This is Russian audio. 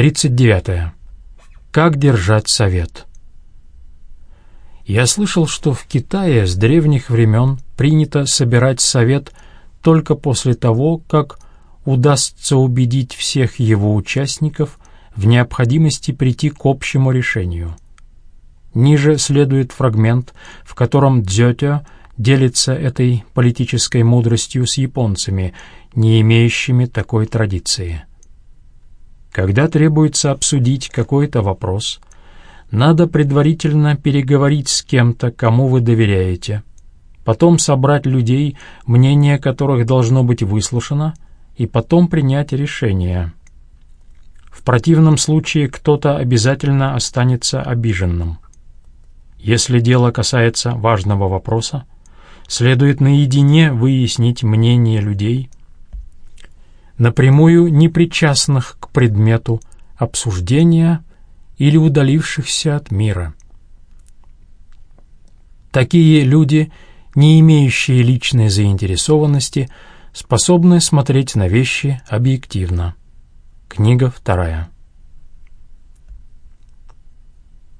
39. Как держать совет? Я слышал, что в Китае с древних времен принято собирать совет только после того, как удастся убедить всех его участников в необходимости прийти к общему решению. Ниже следует фрагмент, в котором Дзётё делится этой политической мудростью с японцами, не имеющими такой традиции. Когда требуется обсудить какой-то вопрос, надо предварительно переговорить с кем-то, кому вы доверяете, потом собрать людей, мнение которых должно быть выслушано, и потом принять решение. В противном случае кто-то обязательно останется обиженным. Если дело касается важного вопроса, следует наедине выяснить мнение людей, напрямую непричастных к предмету обсуждения или удалившихся от мира. Такие люди, не имеющие личной заинтересованности, способны смотреть на вещи объективно. Книга вторая.